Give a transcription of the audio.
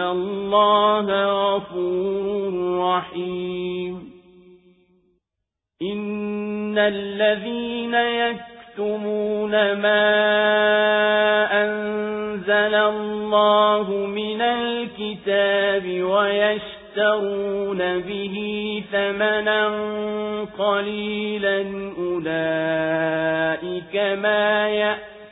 الله غفور رحيم إن الذين يكتمون ما أنزل الله من الكتاب ويشترون به ثمنا قليلا أولئك ما يأتون